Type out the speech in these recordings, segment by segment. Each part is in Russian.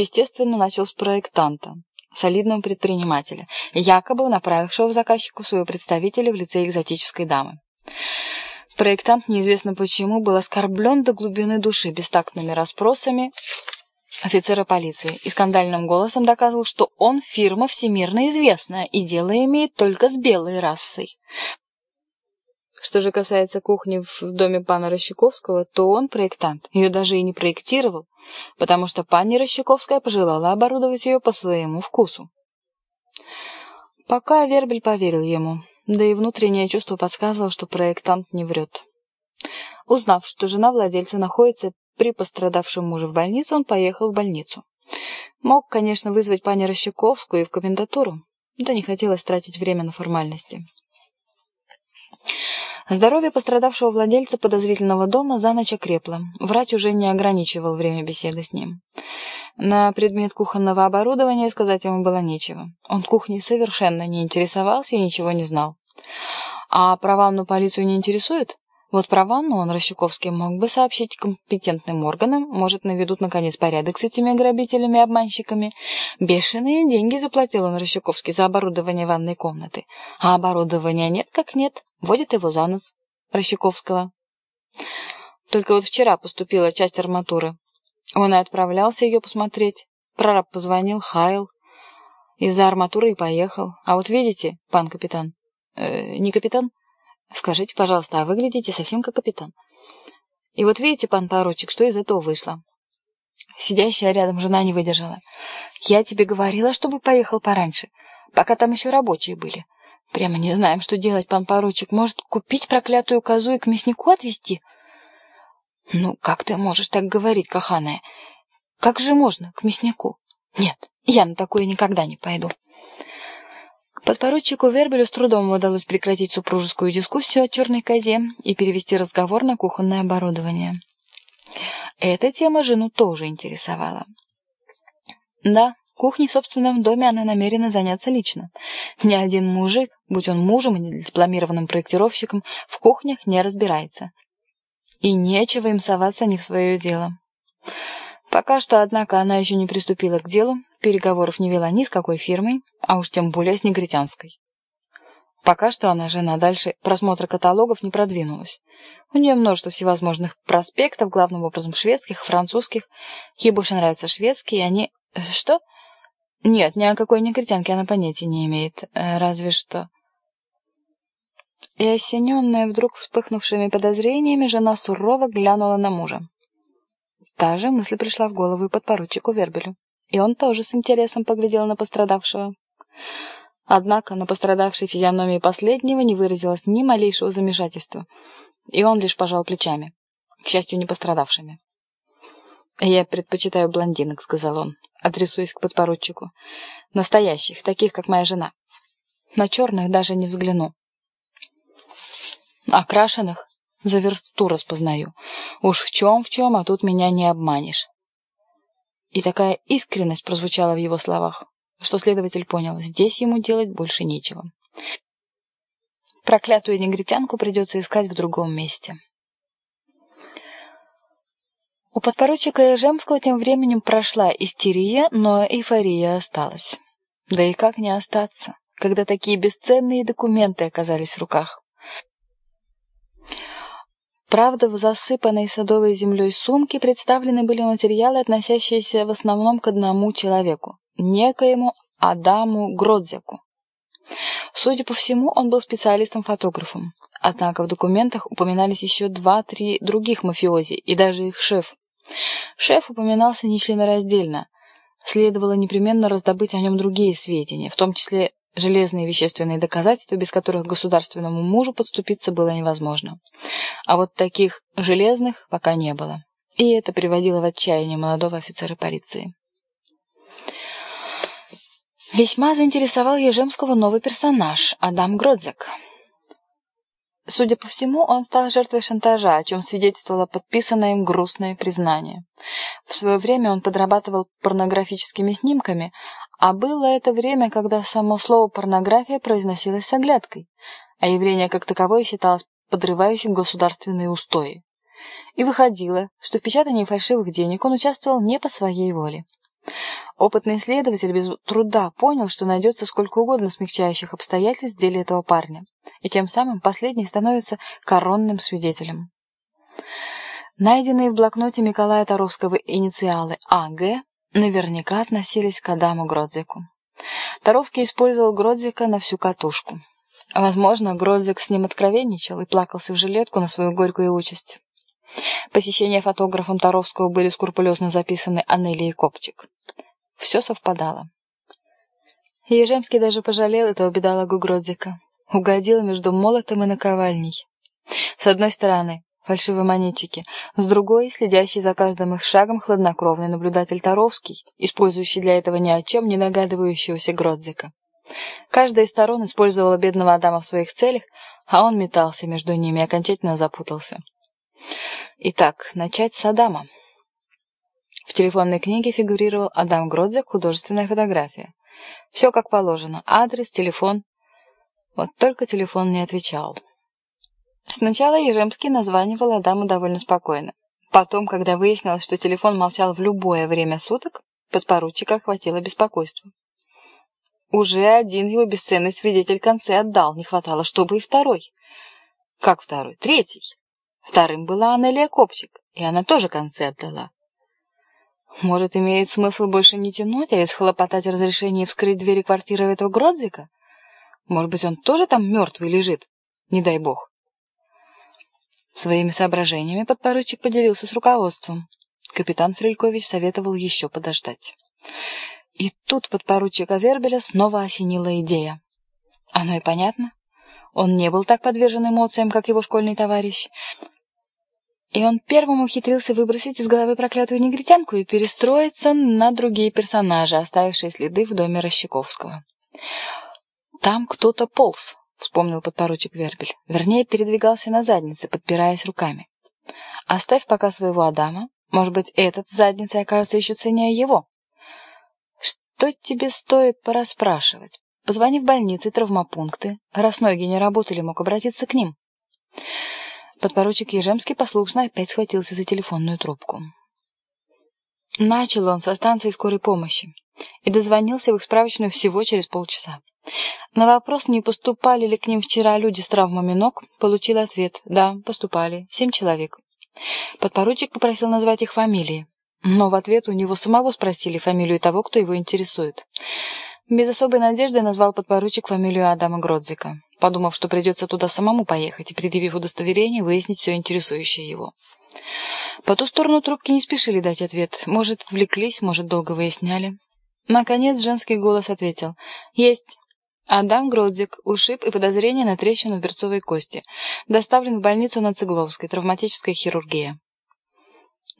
Естественно, начал с проектанта, солидного предпринимателя, якобы направившего заказчику своего представителя в лице экзотической дамы. Проектант, неизвестно почему, был оскорблен до глубины души бестактными расспросами офицера полиции и скандальным голосом доказывал, что он фирма всемирно известная и дело имеет только с белой расой. Что же касается кухни в доме пана Рощаковского, то он проектант, ее даже и не проектировал, потому что пани Рощаковская пожелала оборудовать ее по своему вкусу. Пока Вербель поверил ему, да и внутреннее чувство подсказывало, что проектант не врет. Узнав, что жена владельца находится при пострадавшем муже в больнице, он поехал в больницу. Мог, конечно, вызвать пани Рощаковскую и в комендатуру, да не хотелось тратить время на формальности. Здоровье пострадавшего владельца подозрительного дома за ночь окрепло. Врач уже не ограничивал время беседы с ним. На предмет кухонного оборудования сказать ему было нечего. Он кухней совершенно не интересовался и ничего не знал. А про ванну полицию не интересует? Вот про ванну он, Рощаковский, мог бы сообщить компетентным органам, может, наведут, наконец, порядок с этими грабителями и обманщиками. Бешеные деньги заплатил он, Рощаковский, за оборудование ванной комнаты. А оборудования нет как нет, водит его за нос. Рощаковского. Только вот вчера поступила часть арматуры. Он и отправлялся ее посмотреть. Прораб позвонил, хаял. Из-за арматуры и поехал. А вот видите, пан капитан... Э, не капитан? Скажите, пожалуйста, а выглядите совсем как капитан. И вот видите, пан поручик, что из этого вышло. Сидящая рядом жена не выдержала. Я тебе говорила, чтобы поехал пораньше, пока там еще рабочие были. Прямо не знаем, что делать, пан поручик. Может, купить проклятую козу и к мяснику отвезти? Ну, как ты можешь так говорить, каханая? Как же можно к мяснику? Нет, я на такое никогда не пойду. Подпоручику Вербелю с трудом удалось прекратить супружескую дискуссию о черной козе и перевести разговор на кухонное оборудование. Эта тема жену тоже интересовала. Да, кухней в собственном доме она намерена заняться лично. Ни один мужик, будь он мужем или дипломированным проектировщиком, в кухнях не разбирается. И нечего им соваться не в свое дело. Пока что, однако, она еще не приступила к делу, переговоров не вела ни с какой фирмой, а уж тем более с негритянской. Пока что она, жена, дальше просмотра каталогов не продвинулась. У нее множество всевозможных проспектов, главным образом шведских, французских. Ей больше нравятся шведские, и они... Э, что? Нет, ни о какой негритянке она понятия не имеет. Э, разве что... И осененная вдруг вспыхнувшими подозрениями, жена сурово глянула на мужа. Та же мысль пришла в голову и подпоручику Вербелю и он тоже с интересом поглядел на пострадавшего. Однако на пострадавшей физиономии последнего не выразилось ни малейшего замешательства, и он лишь пожал плечами, к счастью, не пострадавшими. «Я предпочитаю блондинок», — сказал он, адресуясь к подпоручику. «Настоящих, таких, как моя жена. На черных даже не взгляну. Окрашенных за версту распознаю. Уж в чем в чем, а тут меня не обманешь. И такая искренность прозвучала в его словах, что следователь понял, здесь ему делать больше нечего. Проклятую негритянку придется искать в другом месте. У подпоручика Ежемского тем временем прошла истерия, но эйфория осталась. Да и как не остаться, когда такие бесценные документы оказались в руках? Правда, в засыпанной садовой землей сумке представлены были материалы, относящиеся в основном к одному человеку, некоему Адаму Гродзяку. Судя по всему, он был специалистом-фотографом. Однако в документах упоминались еще два-три других мафиози и даже их шеф. Шеф упоминался нечленораздельно. Следовало непременно раздобыть о нем другие сведения, в том числе железные вещественные доказательства, без которых государственному мужу подступиться было невозможно. А вот таких железных пока не было. И это приводило в отчаяние молодого офицера полиции. Весьма заинтересовал Ежемского новый персонаж – Адам Гродзек. Судя по всему, он стал жертвой шантажа, о чем свидетельствовало подписанное им грустное признание. В свое время он подрабатывал порнографическими снимками, а было это время, когда само слово «порнография» произносилось с оглядкой, а явление как таковое считалось подрывающим государственные устои. И выходило, что в печатании фальшивых денег он участвовал не по своей воле. Опытный исследователь без труда понял, что найдется сколько угодно смягчающих обстоятельств в деле этого парня, и тем самым последний становится коронным свидетелем. Найденные в блокноте Николая Таровского инициалы А.Г. наверняка относились к Адаму Гродзику. Таровский использовал Гродзика на всю катушку. Возможно, Гродзик с ним откровенничал и плакался в жилетку на свою горькую участь. Посещения фотографом Таровского были скрупулезно записаны Анелией Копчик. Все совпадало. Ежемский даже пожалел этого бедолагу Гродзика. Угодил между молотом и наковальней. С одной стороны, фальшивые монетчики, с другой — следящий за каждым их шагом хладнокровный наблюдатель Таровский, использующий для этого ни о чем не догадывающегося Гродзика. Каждая из сторон использовала бедного Адама в своих целях, а он метался между ними и окончательно запутался. Итак, начать с Адама. В телефонной книге фигурировал Адам Гродзик, художественная фотография. Все как положено. Адрес, телефон. Вот только телефон не отвечал. Сначала Ежемский названивал Адаму довольно спокойно. Потом, когда выяснилось, что телефон молчал в любое время суток, подпоручика охватило беспокойство. Уже один его бесценный свидетель концы отдал, не хватало, чтобы и второй. Как второй? Третий. Вторым была Анелия Копчик, и она тоже концы отдала. Может, имеет смысл больше не тянуть, а исхлопотать разрешение вскрыть двери квартиры этого Гродзика? Может быть, он тоже там мертвый лежит? Не дай бог. Своими соображениями подпоручик поделился с руководством. Капитан Фрелькович советовал еще подождать. И тут подпоручика Вербеля снова осенила идея. Оно и понятно. Он не был так подвержен эмоциям, как его школьный товарищ. И он первым ухитрился выбросить из головы проклятую негритянку и перестроиться на другие персонажи, оставившие следы в доме Рощаковского. «Там кто-то полз», — вспомнил подпоручик Вербель. Вернее, передвигался на заднице, подпираясь руками. «Оставь пока своего Адама. Может быть, этот с задницей окажется еще ценнее его». «Что тебе стоит пораспрашивать? Позвони в больницы, травмопункты. Раз ноги не работали, мог обратиться к ним». Подпоручик Ежемский послушно опять схватился за телефонную трубку. Начал он со станции скорой помощи и дозвонился в их справочную всего через полчаса. На вопрос, не поступали ли к ним вчера люди с травмами ног, получил ответ «Да, поступали. Семь человек». Подпоручик попросил назвать их фамилии, но в ответ у него самого спросили фамилию того, кто его интересует. Без особой надежды назвал подпоручик фамилию Адама Гродзика подумав, что придется туда самому поехать и, предъявив удостоверение, выяснить все интересующее его. По ту сторону трубки не спешили дать ответ. Может, отвлеклись, может, долго выясняли. Наконец женский голос ответил. «Есть. Адам Гродзик. Ушиб и подозрение на трещину в берцовой кости. Доставлен в больницу на Цыгловской. Травматическая хирургия».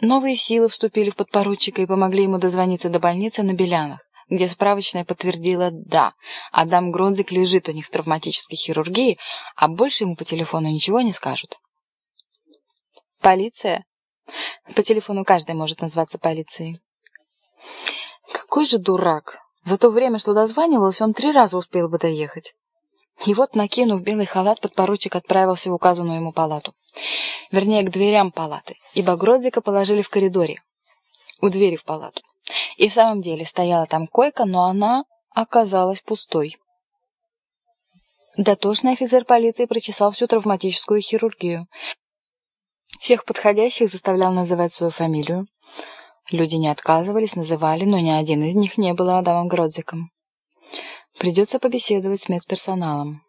Новые силы вступили в подпоручика и помогли ему дозвониться до больницы на Белянах где справочная подтвердила «да». Адам Гронзик лежит у них в травматической хирургии, а больше ему по телефону ничего не скажут. Полиция? По телефону каждый может назваться полицией. Какой же дурак! За то время, что дозванивался, он три раза успел бы доехать. И вот, накинув белый халат, подпоручик отправился в указанную ему палату. Вернее, к дверям палаты, ибо Гродзика положили в коридоре, у двери в палату. И в самом деле стояла там койка, но она оказалась пустой. Дотошный офицер полиции прочесал всю травматическую хирургию. Всех подходящих заставлял называть свою фамилию. Люди не отказывались, называли, но ни один из них не был Адамом Гродзиком. Придется побеседовать с медперсоналом.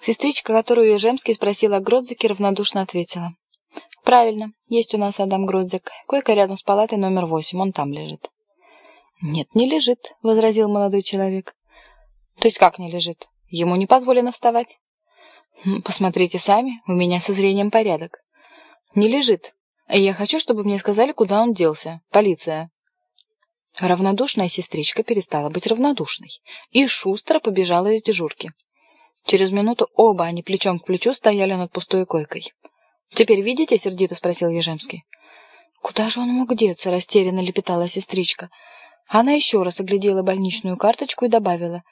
Сестричка, которую Ежемский спросил о Гродзике, равнодушно ответила. «Правильно, есть у нас Адам Гродзик. Койка рядом с палатой номер восемь, он там лежит». «Нет, не лежит», — возразил молодой человек. «То есть как не лежит? Ему не позволено вставать?» «Посмотрите сами, у меня со зрением порядок». «Не лежит. Я хочу, чтобы мне сказали, куда он делся. Полиция». Равнодушная сестричка перестала быть равнодушной и шустро побежала из дежурки. Через минуту оба они плечом к плечу стояли над пустой койкой. «Теперь видите?» — сердито спросил Ежемский. «Куда же он мог деться?» — растерянно лепетала сестричка. Она еще раз оглядела больничную карточку и добавила.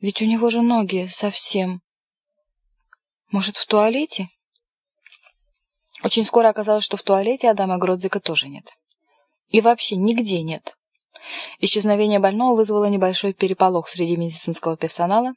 «Ведь у него же ноги совсем...» «Может, в туалете?» Очень скоро оказалось, что в туалете Адама Гродзика тоже нет. И вообще нигде нет. Исчезновение больного вызвало небольшой переполох среди медицинского персонала,